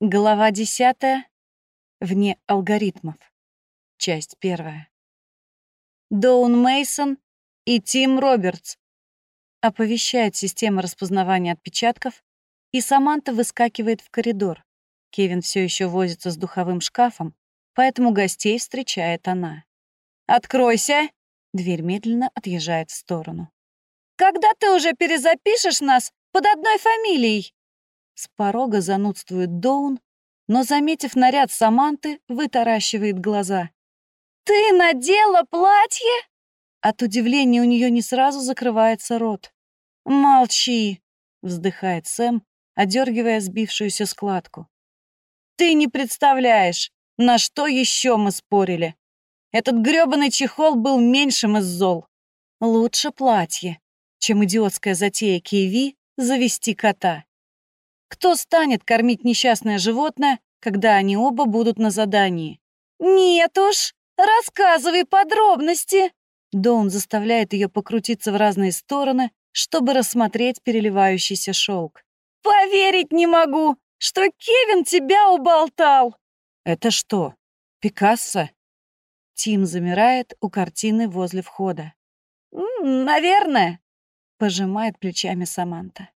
Глава десятая. Вне алгоритмов. Часть первая. Доун Мейсон и Тим Робертс. Оповещает система распознавания отпечатков, и Саманта выскакивает в коридор. Кевин все еще возится с духовым шкафом, поэтому гостей встречает она. «Откройся!» Дверь медленно отъезжает в сторону. «Когда ты уже перезапишешь нас под одной фамилией?» С порога занудствует Доун, но, заметив наряд Саманты, вытаращивает глаза. «Ты надела платье?» От удивления у нее не сразу закрывается рот. «Молчи!» — вздыхает Сэм, одергивая сбившуюся складку. «Ты не представляешь, на что еще мы спорили. Этот грёбаный чехол был меньшим из зол. Лучше платье, чем идиотская затея Киви завести кота. Кто станет кормить несчастное животное, когда они оба будут на задании? «Нет уж, рассказывай подробности!» Доун заставляет ее покрутиться в разные стороны, чтобы рассмотреть переливающийся шелк. «Поверить не могу, что Кевин тебя уболтал!» «Это что, Пикассо?» Тим замирает у картины возле входа. «Наверное», — пожимает плечами Саманта.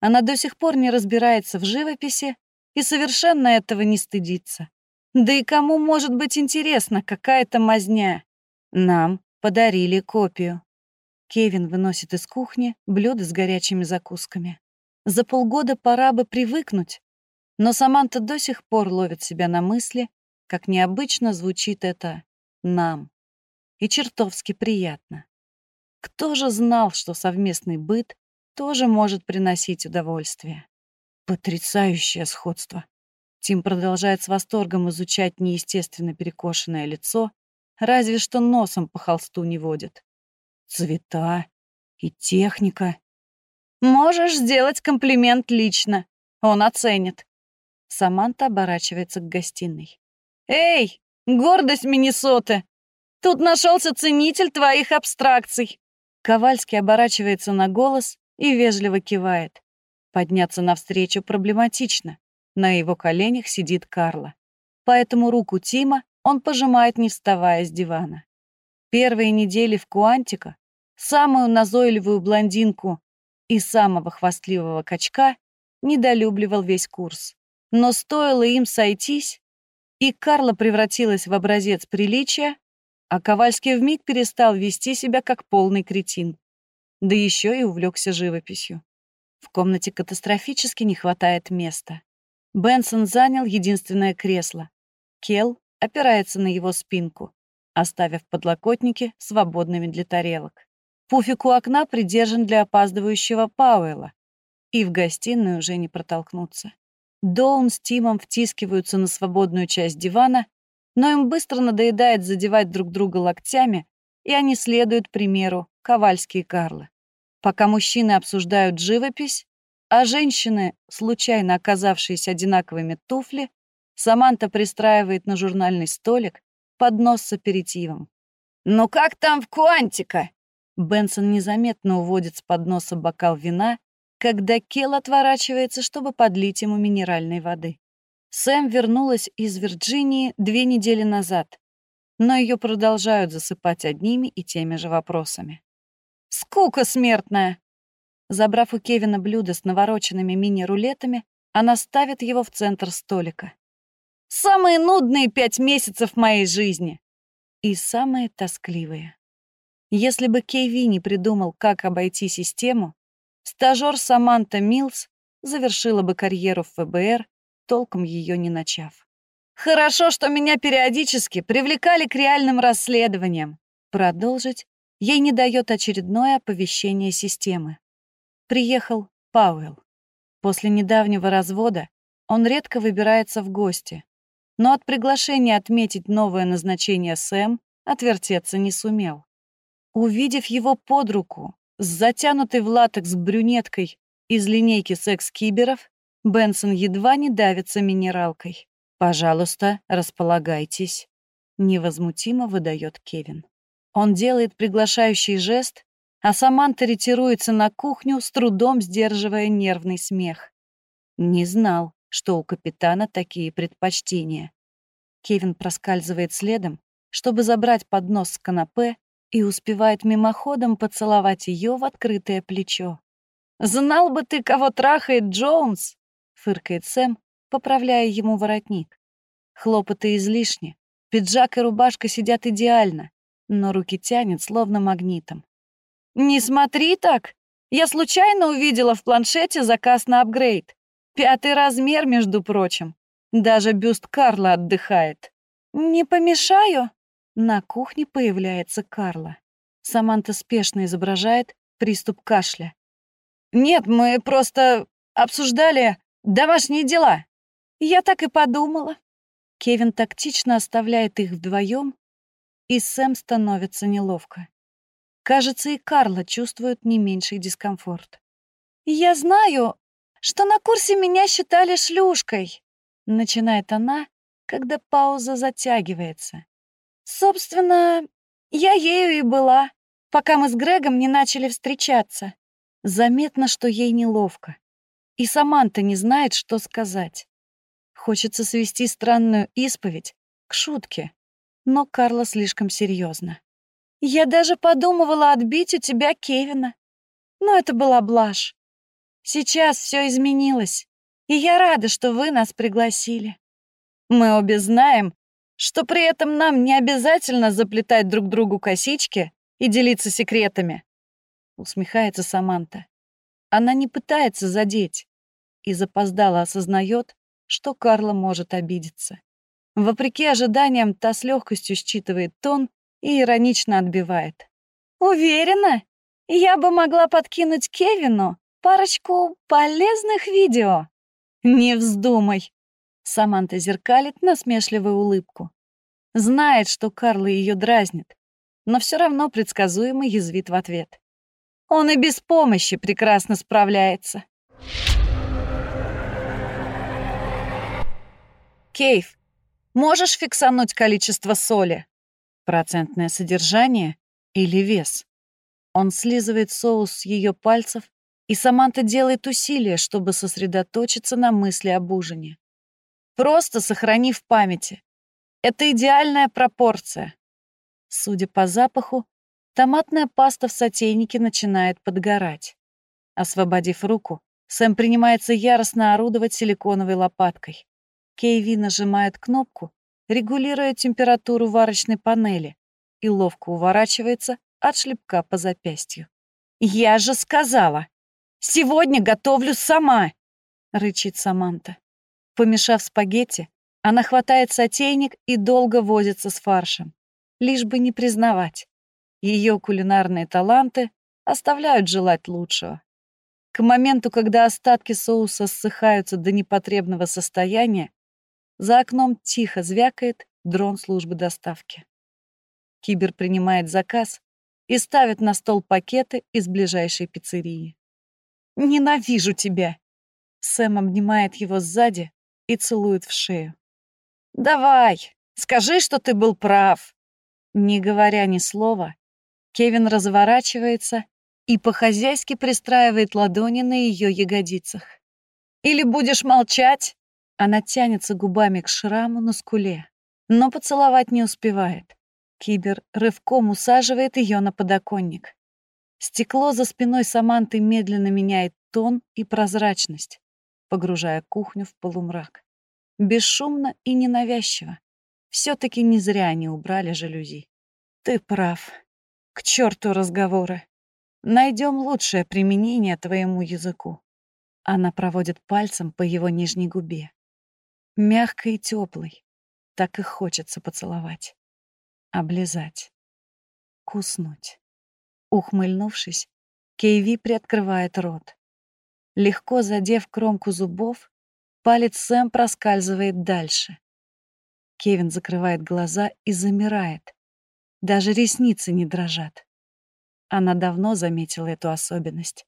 Она до сих пор не разбирается в живописи и совершенно этого не стыдится. Да и кому может быть интересна какая-то мазня? Нам подарили копию. Кевин выносит из кухни блюдо с горячими закусками. За полгода пора бы привыкнуть, но Саманта до сих пор ловит себя на мысли, как необычно звучит это «нам». И чертовски приятно. Кто же знал, что совместный быт тоже может приносить удовольствие. Потрясающее сходство. Тим продолжает с восторгом изучать неестественно перекошенное лицо, разве что носом по холсту не водит. Цвета и техника. Можешь сделать комплимент лично. Он оценит. Саманта оборачивается к гостиной. «Эй, гордость Миннесоты! Тут нашелся ценитель твоих абстракций!» Ковальский оборачивается на голос и вежливо кивает. Подняться навстречу проблематично. На его коленях сидит Карла. Поэтому руку Тима он пожимает, не вставая с дивана. Первые недели в Куантика самую назойливую блондинку и самого хвастливого качка недолюбливал весь курс. Но стоило им сойтись, и Карла превратилась в образец приличия, а Ковальский вмиг перестал вести себя как полный кретин да еще и увлекся живописью. В комнате катастрофически не хватает места. Бенсон занял единственное кресло. Кел опирается на его спинку, оставив подлокотники свободными для тарелок. Пуфик у окна придержан для опаздывающего Пауэлла, и в гостиную уже не протолкнуться. Доун с Тимом втискиваются на свободную часть дивана, но им быстро надоедает задевать друг друга локтями, и они следуют примеру Ковальский и Карлы. Пока мужчины обсуждают живопись, а женщины, случайно оказавшиеся одинаковыми туфли, Саманта пристраивает на журнальный столик поднос с аперитивом. «Ну как там в Куантика?» Бенсон незаметно уводит с подноса бокал вина, когда Кел отворачивается, чтобы подлить ему минеральной воды. Сэм вернулась из Вирджинии две недели назад, но ее продолжают засыпать одними и теми же вопросами. Скука смертная!» Забрав у Кевина блюдо с навороченными мини-рулетами, она ставит его в центр столика. «Самые нудные пять месяцев моей жизни!» И самые тоскливые. Если бы Кейви не придумал, как обойти систему, стажёр Саманта Милс завершила бы карьеру в ФБР, толком ее не начав. «Хорошо, что меня периодически привлекали к реальным расследованиям», продолжить Ей не дает очередное оповещение системы. Приехал Пауэлл. После недавнего развода он редко выбирается в гости, но от приглашения отметить новое назначение Сэм отвертеться не сумел. Увидев его под руку с затянутой в латекс брюнеткой из линейки секс-киберов, Бенсон едва не давится минералкой. «Пожалуйста, располагайтесь», — невозмутимо выдает Кевин. Он делает приглашающий жест, а Саманта ретируется на кухню, с трудом сдерживая нервный смех. Не знал, что у капитана такие предпочтения. Кевин проскальзывает следом, чтобы забрать поднос с канапе и успевает мимоходом поцеловать ее в открытое плечо. «Знал бы ты, кого трахает Джонс!» — фыркает Сэм, поправляя ему воротник. Хлопоты излишни, пиджак и рубашка сидят идеально, но руки тянет словно магнитом. «Не смотри так! Я случайно увидела в планшете заказ на апгрейд. Пятый размер, между прочим. Даже бюст Карла отдыхает. Не помешаю?» На кухне появляется Карла. Саманта спешно изображает приступ кашля. «Нет, мы просто обсуждали домашние дела». Я так и подумала. Кевин тактично оставляет их вдвоем, и Сэм становится неловко. Кажется, и Карла чувствует не меньший дискомфорт. «Я знаю, что на курсе меня считали шлюшкой», — начинает она, когда пауза затягивается. «Собственно, я ею и была, пока мы с Грегом не начали встречаться. Заметно, что ей неловко. И Саманта не знает, что сказать. Хочется свести странную исповедь к шутке, но Карла слишком серьезно. «Я даже подумывала отбить у тебя Кевина. Но это была блажь. Сейчас все изменилось, и я рада, что вы нас пригласили. Мы обе знаем, что при этом нам не обязательно заплетать друг другу косички и делиться секретами усмехается Саманта. Она не пытается задеть и запоздало осознает, что Карла может обидеться. Вопреки ожиданиям, та с легкостью считывает тон и иронично отбивает. «Уверена, я бы могла подкинуть Кевину парочку полезных видео». «Не вздумай!» Саманта зеркалит насмешливую улыбку. Знает, что Карла ее дразнит, но все равно предсказуемо язвит в ответ. Он и без помощи прекрасно справляется. Кейв, можешь фиксануть количество соли? Процентное содержание или вес? Он слизывает соус с ее пальцев, и Саманта делает усилия, чтобы сосредоточиться на мысли об ужине. Просто сохрани в памяти. Это идеальная пропорция. Судя по запаху, Томатная паста в сотейнике начинает подгорать. Освободив руку, Сэм принимается яростно орудовать силиконовой лопаткой. Кейви нажимает кнопку, регулируя температуру варочной панели, и ловко уворачивается от шлепка по запястью. «Я же сказала! Сегодня готовлю сама!» — рычит Саманта. Помешав спагетти, она хватает сотейник и долго возится с фаршем, лишь бы не признавать. Ее кулинарные таланты оставляют желать лучшего. К моменту, когда остатки соуса ссыхаются до непотребного состояния, за окном тихо звякает дрон службы доставки. Кибер принимает заказ и ставит на стол пакеты из ближайшей пиццерии. «Ненавижу тебя!» Сэм обнимает его сзади и целует в шею. «Давай, скажи, что ты был прав!» Не говоря ни слова, Кевин разворачивается и по-хозяйски пристраивает ладони на ее ягодицах. «Или будешь молчать?» Она тянется губами к шраму на скуле, но поцеловать не успевает. Кибер рывком усаживает ее на подоконник. Стекло за спиной Саманты медленно меняет тон и прозрачность, погружая кухню в полумрак. Бесшумно и ненавязчиво. Все-таки не зря они убрали жалюзи. Ты прав. К черту разговоры. Найдем лучшее применение твоему языку. Она проводит пальцем по его нижней губе. Мягкой и теплой. Так и хочется поцеловать. Облизать. Куснуть. Ухмыльнувшись, Кейви приоткрывает рот. Легко задев кромку зубов, палец Сэм проскальзывает дальше. Кевин закрывает глаза и замирает, даже ресницы не дрожат. Она давно заметила эту особенность.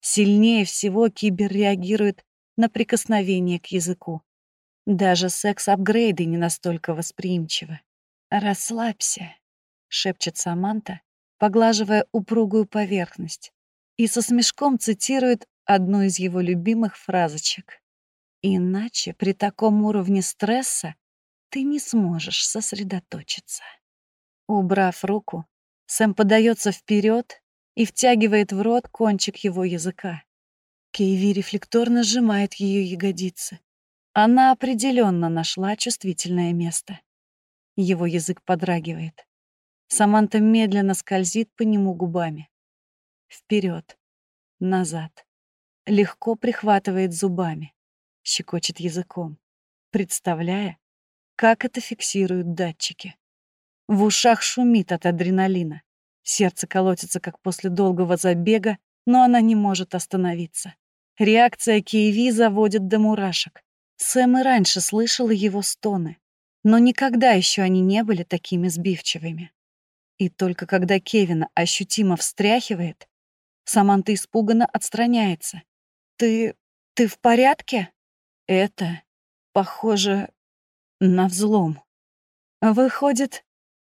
Сильнее всего кибер реагирует на прикосновение к языку. Даже секс-апгрейды не настолько восприимчивы. «Расслабься», — шепчет Саманта, поглаживая упругую поверхность, и со смешком цитирует одну из его любимых фразочек. Иначе при таком уровне стресса ты не сможешь сосредоточиться. Убрав руку, Сэм подается вперед и втягивает в рот кончик его языка. Кейви рефлекторно сжимает ее ягодицы. Она определенно нашла чувствительное место. Его язык подрагивает. Саманта медленно скользит по нему губами. Вперед, назад. Легко прихватывает зубами, щекочет языком, представляя, как это фиксируют датчики. В ушах шумит от адреналина. Сердце колотится, как после долгого забега, но она не может остановиться. Реакция Киеви заводит до мурашек. Сэм и раньше слышала его стоны, но никогда еще они не были такими сбивчивыми. И только когда Кевина ощутимо встряхивает, Саманта испуганно отстраняется. «Ты... ты в порядке?» «Это похоже на взлом». «Выходит,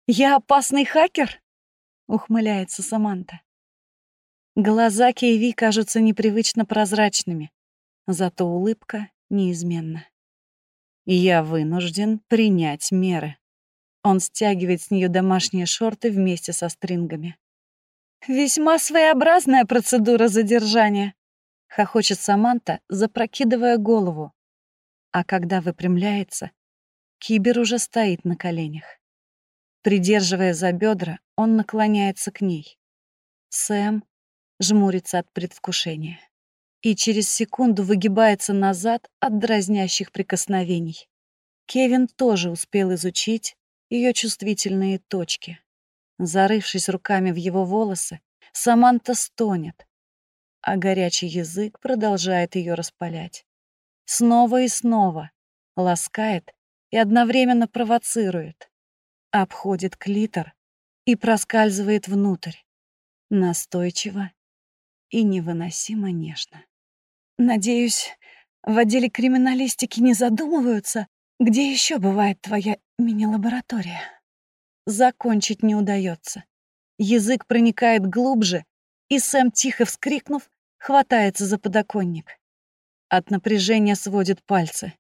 я опасный хакер?» — ухмыляется Саманта. Глаза Кейви кажутся непривычно прозрачными, зато улыбка неизменна. Я вынужден принять меры. Он стягивает с нее домашние шорты вместе со стрингами. «Весьма своеобразная процедура задержания», — хохочет Саманта, запрокидывая голову. А когда выпрямляется, Кибер уже стоит на коленях. Придерживая за бедра, он наклоняется к ней. Сэм жмурится от предвкушения и через секунду выгибается назад от дразнящих прикосновений. Кевин тоже успел изучить ее чувствительные точки. Зарывшись руками в его волосы, Саманта стонет, а горячий язык продолжает ее распалять. Снова и снова ласкает и одновременно провоцирует, обходит клитор и проскальзывает внутрь, настойчиво и невыносимо нежно. Надеюсь, в отделе криминалистики не задумываются, где еще бывает твоя мини-лаборатория. Закончить не удается. Язык проникает глубже, и Сэм, тихо вскрикнув, хватается за подоконник. От напряжения сводит пальцы.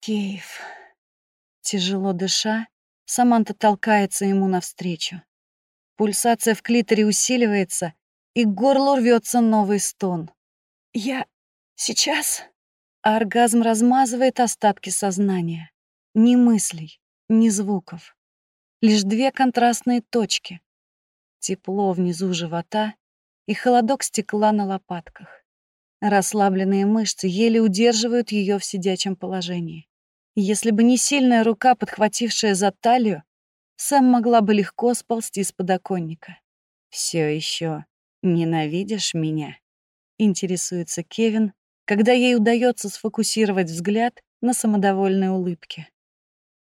Кейв. Тяжело дыша, Саманта толкается ему навстречу. Пульсация в клиторе усиливается, и к горлу рвется новый стон. «Я... сейчас...» Оргазм размазывает остатки сознания. Ни мыслей, ни звуков. Лишь две контрастные точки. Тепло внизу живота и холодок стекла на лопатках. Расслабленные мышцы еле удерживают ее в сидячем положении. Если бы не сильная рука, подхватившая за талию, Сэм могла бы легко сползти с подоконника. Все еще «Ненавидишь меня?» — интересуется Кевин, когда ей удается сфокусировать взгляд на самодовольной улыбке.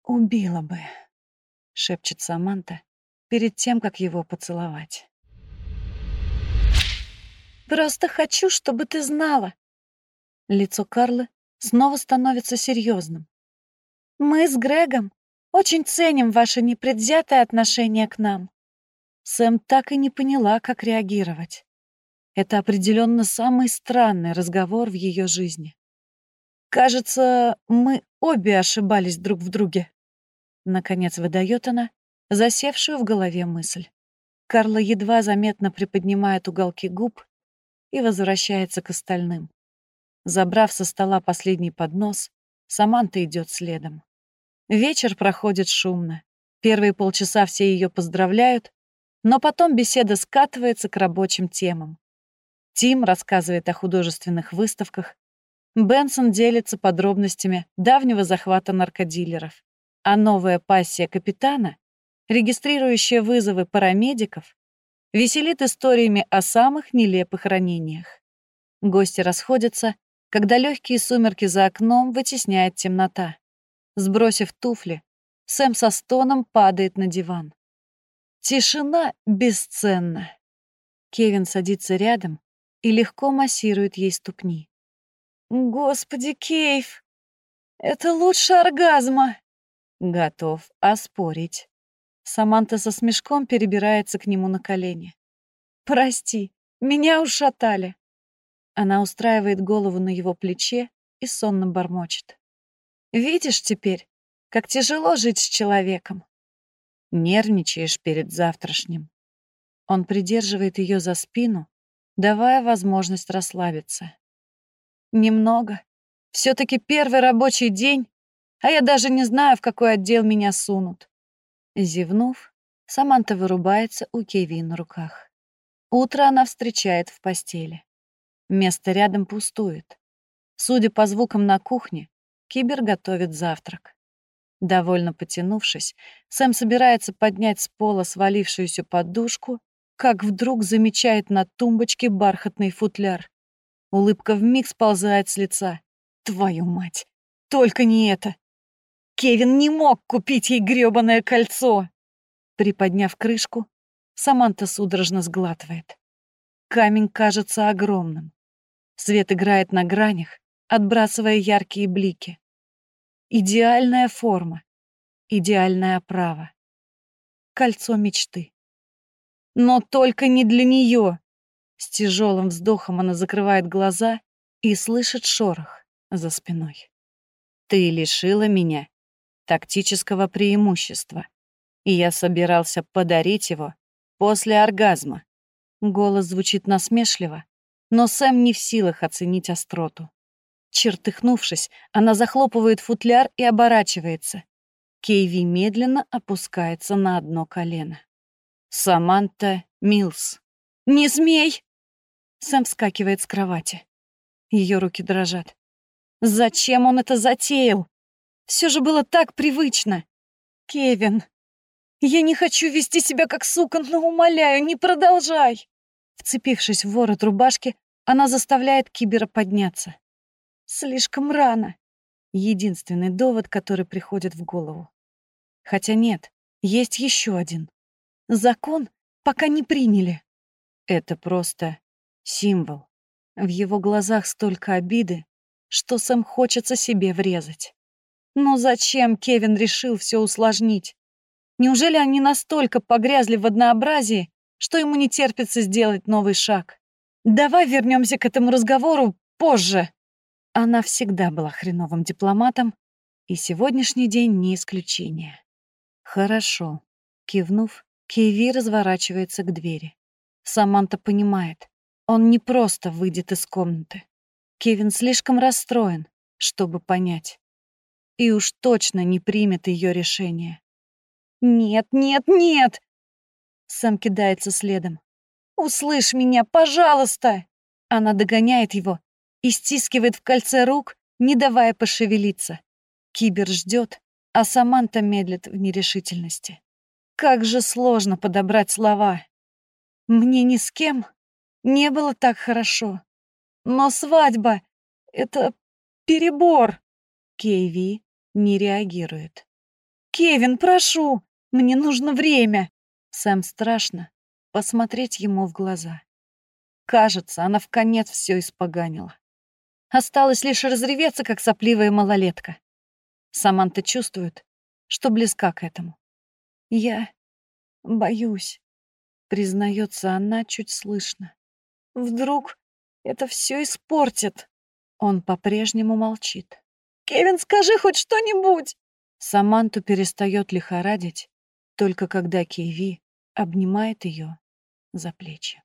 «Убила бы», — шепчет Саманта перед тем, как его поцеловать. «Просто хочу, чтобы ты знала». Лицо Карлы снова становится серьезным. «Мы с Грегом очень ценим ваше непредвзятое отношение к нам. Сэм так и не поняла, как реагировать. Это определенно самый странный разговор в ее жизни. Кажется, мы обе ошибались друг в друге. Наконец выдает она засевшую в голове мысль. Карла едва заметно приподнимает уголки губ и возвращается к остальным. Забрав со стола последний поднос, Саманта идет следом. Вечер проходит шумно. Первые полчаса все ее поздравляют, но потом беседа скатывается к рабочим темам. Тим рассказывает о художественных выставках, Бенсон делится подробностями давнего захвата наркодилеров, а новая пассия капитана, регистрирующая вызовы парамедиков, веселит историями о самых нелепых ранениях. Гости расходятся, когда легкие сумерки за окном вытесняет темнота. Сбросив туфли, Сэм со стоном падает на диван. Тишина бесценна. Кевин садится рядом и легко массирует ей ступни. «Господи, Кейв, это лучше оргазма!» Готов оспорить. Саманта со смешком перебирается к нему на колени. «Прости, меня ушатали». Она устраивает голову на его плече и сонно бормочет. «Видишь теперь, как тяжело жить с человеком. Нервничаешь перед завтрашним». Он придерживает ее за спину, давая возможность расслабиться. «Немного. все таки первый рабочий день, а я даже не знаю, в какой отдел меня сунут». Зевнув, Саманта вырубается у Кеви на руках. Утро она встречает в постели. Место рядом пустует. Судя по звукам на кухне, Кибер готовит завтрак. Довольно потянувшись, Сэм собирается поднять с пола свалившуюся подушку, как вдруг замечает на тумбочке бархатный футляр. Улыбка вмиг сползает с лица. Твою мать! Только не это! Кевин не мог купить ей грёбаное кольцо! Приподняв крышку, Саманта судорожно сглатывает. Камень кажется огромным. Свет играет на гранях, отбрасывая яркие блики. Идеальная форма, идеальная оправа. Кольцо мечты. Но только не для нее. С тяжелым вздохом она закрывает глаза и слышит шорох за спиной. Ты лишила меня тактического преимущества, и я собирался подарить его после оргазма. Голос звучит насмешливо, но Сэм не в силах оценить остроту. Чертыхнувшись, она захлопывает футляр и оборачивается. Кейви медленно опускается на одно колено. Саманта Милс. «Не смей!» Сэм вскакивает с кровати. Ее руки дрожат. Зачем он это затеял? Все же было так привычно. Кевин, я не хочу вести себя как сука, но умоляю, не продолжай. Вцепившись в ворот рубашки, она заставляет Кибера подняться. Слишком рано. Единственный довод, который приходит в голову. Хотя нет, есть еще один. Закон пока не приняли. Это просто символ. В его глазах столько обиды, что сам хочется себе врезать. Но зачем Кевин решил все усложнить? Неужели они настолько погрязли в однообразии, что ему не терпится сделать новый шаг? Давай вернемся к этому разговору позже. Она всегда была хреновым дипломатом, и сегодняшний день не исключение. Хорошо. Кивнув, Киви разворачивается к двери. Саманта понимает, он не просто выйдет из комнаты. Кевин слишком расстроен, чтобы понять. И уж точно не примет ее решение. «Нет, нет, нет!» Сэм кидается следом. «Услышь меня, пожалуйста!» Она догоняет его и стискивает в кольце рук, не давая пошевелиться. Кибер ждет, а Саманта медлит в нерешительности. Как же сложно подобрать слова. Мне ни с кем не было так хорошо. Но свадьба — это перебор. Кейви не реагирует. «Кевин, прошу, мне нужно время!» Сэм страшно посмотреть ему в глаза. Кажется, она в конец все испоганила. Осталось лишь разреветься, как сопливая малолетка. Саманта чувствует, что близка к этому. «Я боюсь», — признается она чуть слышно. «Вдруг это все испортит?» Он по-прежнему молчит. «Кевин, скажи хоть что-нибудь!» Саманту перестает лихорадить, только когда Киви обнимает ее за плечи.